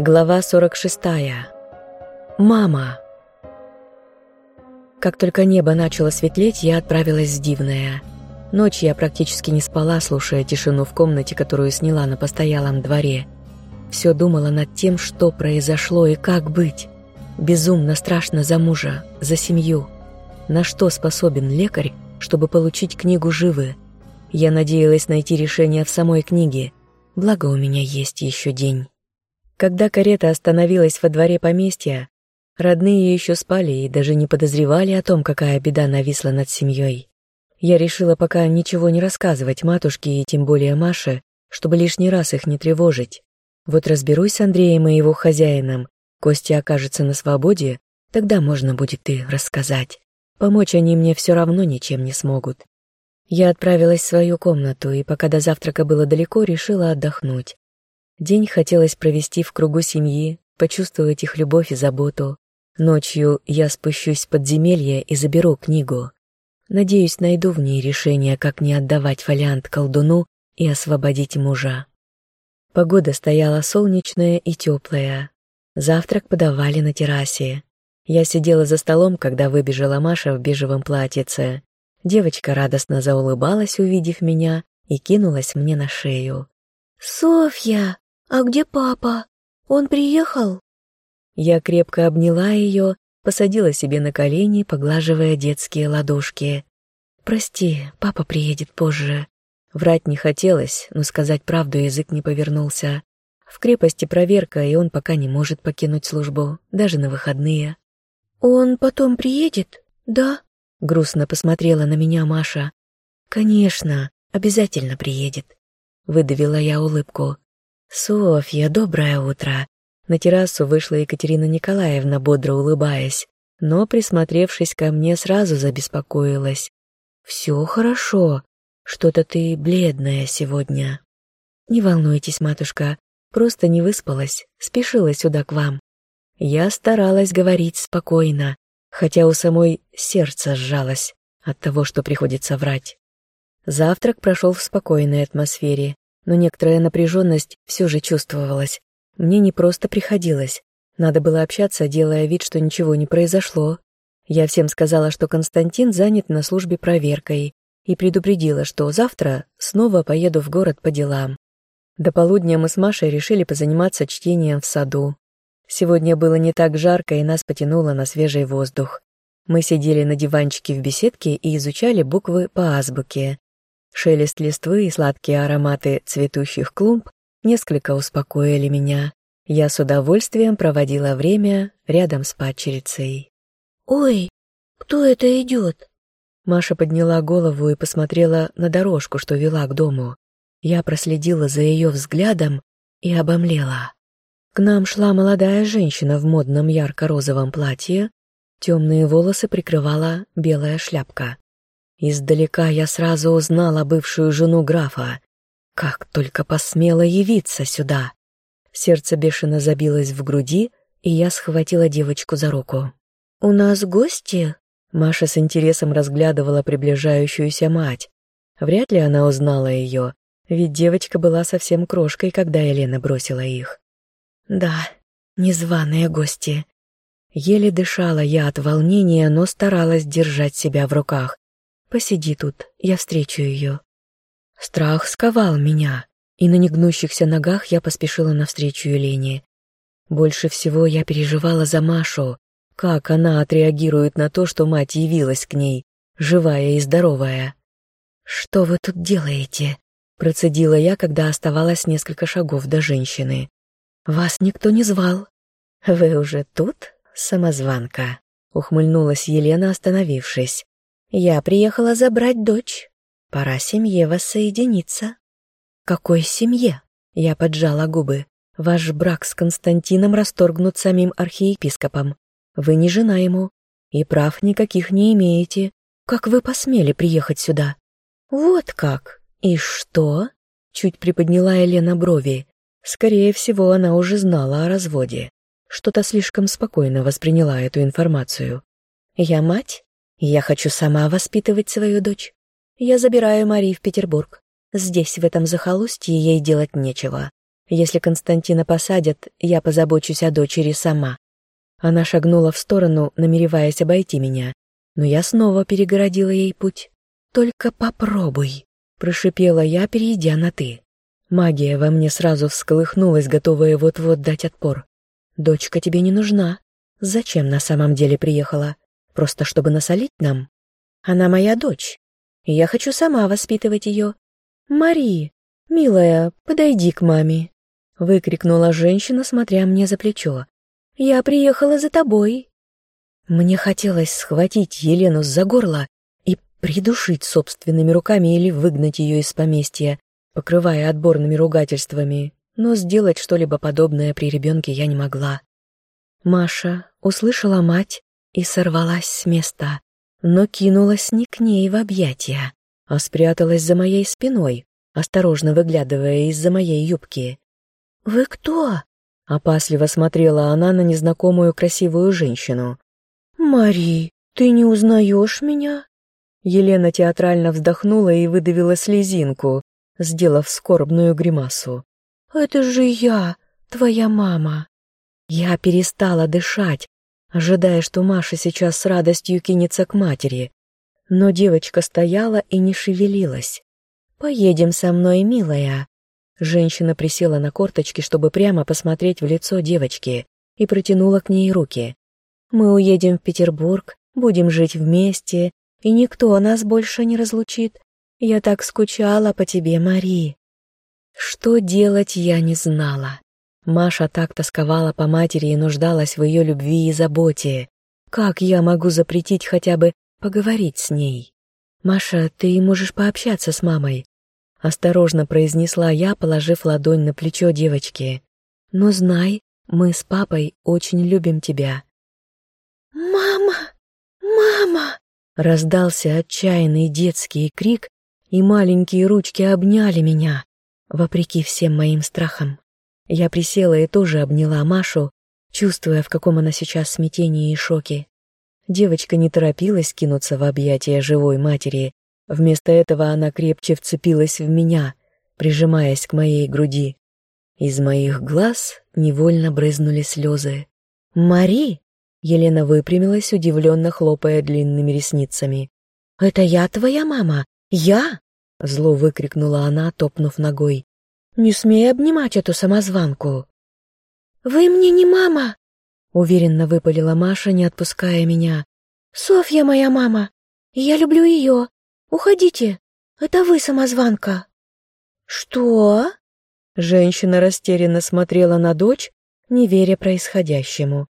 Глава 46. Мама. Как только небо начало светлеть, я отправилась в Дивное. Ночь я практически не спала, слушая тишину в комнате, которую сняла на постоялом дворе. Все думала над тем, что произошло и как быть. Безумно страшно за мужа, за семью. На что способен лекарь, чтобы получить книгу живы? Я надеялась найти решение в самой книге, благо у меня есть еще день. Когда карета остановилась во дворе поместья, родные еще спали и даже не подозревали о том, какая беда нависла над семьей. Я решила пока ничего не рассказывать матушке и тем более Маше, чтобы лишний раз их не тревожить. Вот разберусь с Андреем и его хозяином, Костя окажется на свободе, тогда можно будет и рассказать. Помочь они мне все равно ничем не смогут. Я отправилась в свою комнату, и пока до завтрака было далеко, решила отдохнуть. День хотелось провести в кругу семьи, почувствовать их любовь и заботу. Ночью я спущусь в подземелье и заберу книгу. Надеюсь, найду в ней решение, как не отдавать фолиант колдуну и освободить мужа. Погода стояла солнечная и теплая. Завтрак подавали на террасе. Я сидела за столом, когда выбежала Маша в бежевом платьице. Девочка радостно заулыбалась, увидев меня, и кинулась мне на шею. «Софья, «А где папа? Он приехал?» Я крепко обняла ее, посадила себе на колени, поглаживая детские ладошки. «Прости, папа приедет позже». Врать не хотелось, но сказать правду язык не повернулся. В крепости проверка, и он пока не может покинуть службу, даже на выходные. «Он потом приедет, да?» Грустно посмотрела на меня Маша. «Конечно, обязательно приедет», — выдавила я улыбку. «Софья, доброе утро!» На террасу вышла Екатерина Николаевна, бодро улыбаясь, но, присмотревшись ко мне, сразу забеспокоилась. «Все хорошо. Что-то ты бледная сегодня». «Не волнуйтесь, матушка, просто не выспалась, спешила сюда к вам». Я старалась говорить спокойно, хотя у самой сердце сжалось от того, что приходится врать. Завтрак прошел в спокойной атмосфере, но некоторая напряженность все же чувствовалась. Мне не просто приходилось. Надо было общаться, делая вид, что ничего не произошло. Я всем сказала, что Константин занят на службе проверкой, и предупредила, что завтра снова поеду в город по делам. До полудня мы с Машей решили позаниматься чтением в саду. Сегодня было не так жарко, и нас потянуло на свежий воздух. Мы сидели на диванчике в беседке и изучали буквы по азбуке. Шелест листвы и сладкие ароматы цветущих клумб несколько успокоили меня. Я с удовольствием проводила время рядом с падчерицей. «Ой, кто это идет?» Маша подняла голову и посмотрела на дорожку, что вела к дому. Я проследила за ее взглядом и обомлела. К нам шла молодая женщина в модном ярко-розовом платье, темные волосы прикрывала белая шляпка. Издалека я сразу узнала бывшую жену графа. Как только посмела явиться сюда. Сердце бешено забилось в груди, и я схватила девочку за руку. «У нас гости?» Маша с интересом разглядывала приближающуюся мать. Вряд ли она узнала ее, ведь девочка была совсем крошкой, когда Елена бросила их. «Да, незваные гости». Еле дышала я от волнения, но старалась держать себя в руках. Посиди тут, я встречу ее. Страх сковал меня, и на негнущихся ногах я поспешила навстречу Елене. Больше всего я переживала за Машу, как она отреагирует на то, что мать явилась к ней, живая и здоровая. «Что вы тут делаете?» — процедила я, когда оставалось несколько шагов до женщины. «Вас никто не звал». «Вы уже тут, самозванка?» — ухмыльнулась Елена, остановившись. Я приехала забрать дочь. Пора семье воссоединиться. Какой семье? Я поджала губы. Ваш брак с Константином расторгнут самим архиепископом. Вы не жена ему, и прав никаких не имеете. Как вы посмели приехать сюда? Вот как? И что? Чуть приподняла Елена брови. Скорее всего, она уже знала о разводе. Что-то слишком спокойно восприняла эту информацию. Я мать? Я хочу сама воспитывать свою дочь. Я забираю Мари в Петербург. Здесь, в этом захолустье, ей делать нечего. Если Константина посадят, я позабочусь о дочери сама. Она шагнула в сторону, намереваясь обойти меня, но я снова перегородила ей путь. «Только попробуй», — прошипела я, перейдя на «ты». Магия во мне сразу всколыхнулась, готовая вот-вот дать отпор. «Дочка тебе не нужна. Зачем на самом деле приехала? Просто чтобы насолить нам? Она моя дочь, и я хочу сама воспитывать ее. Мари, милая, подойди к маме», — выкрикнула женщина, смотря мне за плечо. «Я приехала за тобой». Мне хотелось схватить Елену за горло и придушить собственными руками или выгнать ее из поместья, покрывая отборными ругательствами, но сделать что-либо подобное при ребенке я не могла. Маша услышала мать и сорвалась с места, но кинулась не к ней в объятия, а спряталась за моей спиной, осторожно выглядывая из-за моей юбки. «Вы кто?» — опасливо смотрела она на незнакомую красивую женщину. «Мари, ты не узнаешь меня?» Елена театрально вздохнула и выдавила слезинку, сделав скорбную гримасу. «Это же я, твоя мама!» Я перестала дышать, ожидая, что Маша сейчас с радостью кинется к матери. Но девочка стояла и не шевелилась. «Поедем со мной, милая». Женщина присела на корточки, чтобы прямо посмотреть в лицо девочки, и протянула к ней руки. Мы уедем в Петербург, будем жить вместе, и никто нас больше не разлучит. Я так скучала по тебе, Мари. Что делать я не знала. Маша так тосковала по матери и нуждалась в ее любви и заботе. Как я могу запретить хотя бы поговорить с ней? Маша, ты можешь пообщаться с мамой. Осторожно произнесла я, положив ладонь на плечо девочки. Но знай, мы с папой очень любим тебя. «Мама! Мама!» Раздался отчаянный детский крик, и маленькие ручки обняли меня, вопреки всем моим страхам. Я присела и тоже обняла Машу, чувствуя, в каком она сейчас смятении и шоке. Девочка не торопилась кинуться в объятия живой матери, вместо этого она крепче вцепилась в меня, прижимаясь к моей груди. Из моих глаз невольно брызнули слезы. «Мари!» Елена выпрямилась, удивленно хлопая длинными ресницами. «Это я твоя мама? Я?» Зло выкрикнула она, топнув ногой. «Не смей обнимать эту самозванку!» «Вы мне не мама!» Уверенно выпалила Маша, не отпуская меня. «Софья моя мама! Я люблю ее! Уходите! Это вы самозванка!» «Что?» Женщина растерянно смотрела на дочь, не веря происходящему.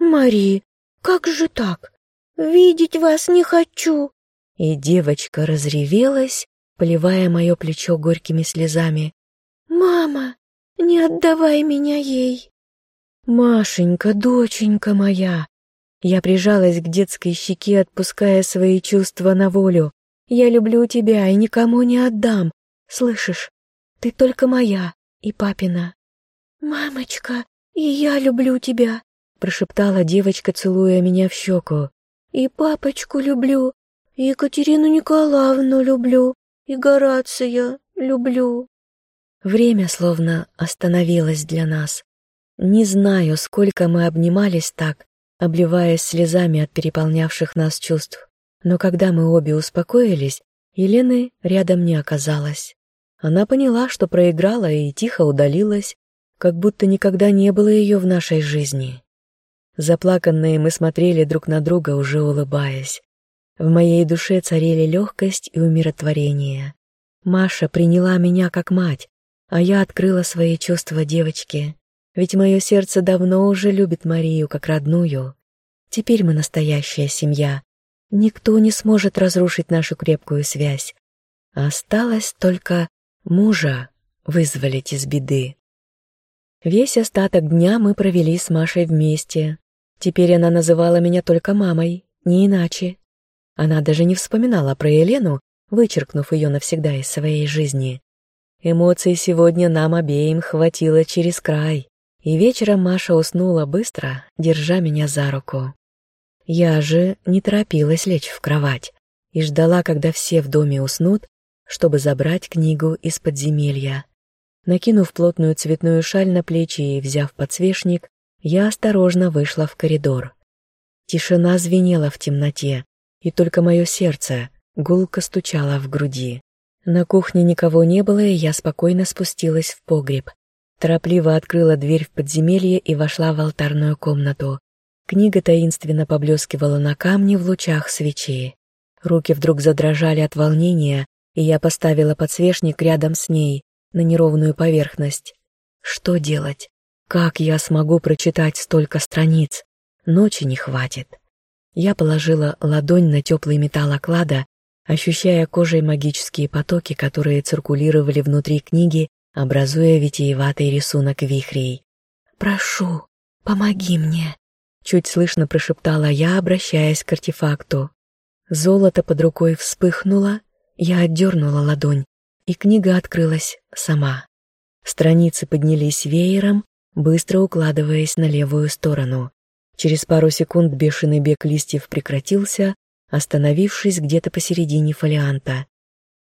«Мари, как же так? Видеть вас не хочу!» И девочка разревелась, поливая мое плечо горькими слезами. «Мама, не отдавай меня ей!» «Машенька, доченька моя!» Я прижалась к детской щеке, отпуская свои чувства на волю. «Я люблю тебя и никому не отдам. Слышишь? Ты только моя и папина». «Мамочка, и я люблю тебя», прошептала девочка, целуя меня в щеку. «И папочку люблю, и Екатерину Николаевну люблю, и Горация люблю». Время словно остановилось для нас. Не знаю, сколько мы обнимались так, обливаясь слезами от переполнявших нас чувств. Но когда мы обе успокоились, Елены рядом не оказалось. Она поняла, что проиграла и тихо удалилась, как будто никогда не было ее в нашей жизни. Заплаканные мы смотрели друг на друга, уже улыбаясь. В моей душе царили легкость и умиротворение. Маша приняла меня как мать, а я открыла свои чувства девочке. Ведь мое сердце давно уже любит Марию как родную. Теперь мы настоящая семья. Никто не сможет разрушить нашу крепкую связь. Осталось только мужа вызволить из беды. Весь остаток дня мы провели с Машей вместе, Теперь она называла меня только мамой, не иначе. Она даже не вспоминала про Елену, вычеркнув ее навсегда из своей жизни. Эмоций сегодня нам обеим хватило через край, и вечером Маша уснула быстро, держа меня за руку. Я же не торопилась лечь в кровать и ждала, когда все в доме уснут, чтобы забрать книгу из подземелья. Накинув плотную цветную шаль на плечи и взяв подсвечник, я осторожно вышла в коридор. Тишина звенела в темноте, и только мое сердце гулко стучало в груди. На кухне никого не было, и я спокойно спустилась в погреб. Торопливо открыла дверь в подземелье и вошла в алтарную комнату. Книга таинственно поблескивала на камне в лучах свечи. Руки вдруг задрожали от волнения, и я поставила подсвечник рядом с ней, на неровную поверхность. Что делать? Как я смогу прочитать столько страниц? Ночи не хватит. Я положила ладонь на теплый металл оклада, ощущая кожей магические потоки, которые циркулировали внутри книги, образуя витиеватый рисунок вихрей. «Прошу, помоги мне», — чуть слышно прошептала я, обращаясь к артефакту. Золото под рукой вспыхнуло, я отдернула ладонь, и книга открылась сама. Страницы поднялись веером, быстро укладываясь на левую сторону. Через пару секунд бешеный бег листьев прекратился, остановившись где-то посередине фолианта.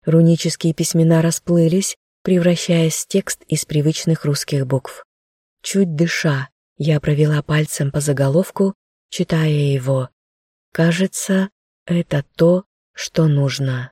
Рунические письмена расплылись, превращаясь в текст из привычных русских букв. Чуть дыша, я провела пальцем по заголовку, читая его. Кажется, это то, что нужно.